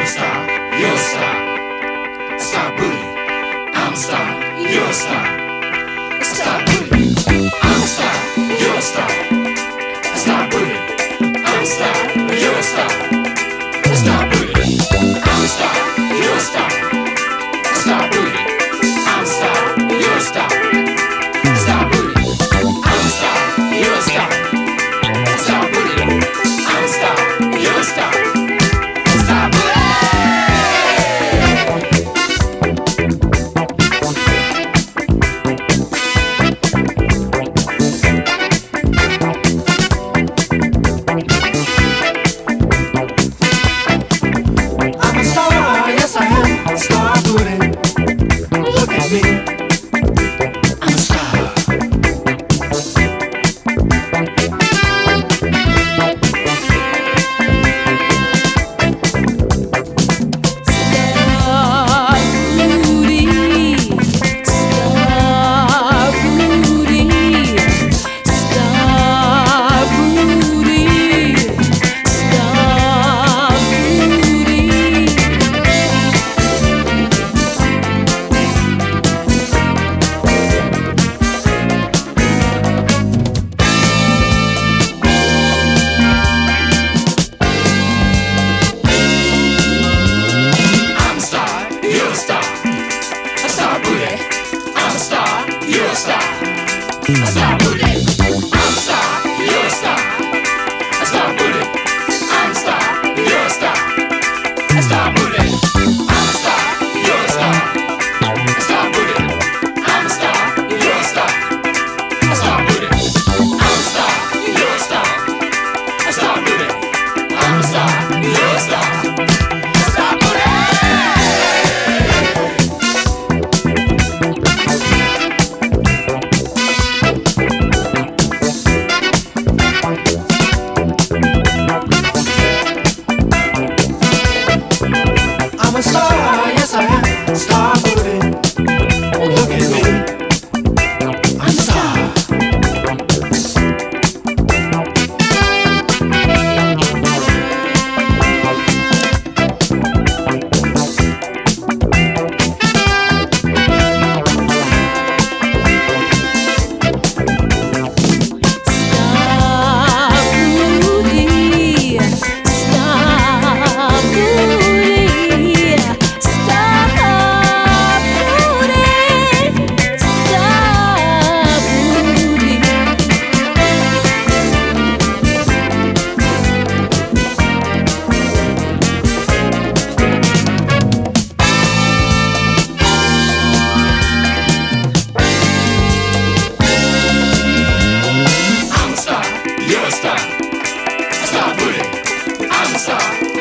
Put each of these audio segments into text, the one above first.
I'm a star, you're star. Star booty, I'm a star, you're star. Star booty, I'm your star, you're a star. Star booty, I'm a star, you're star.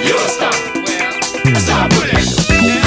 you stop. Stop pulling.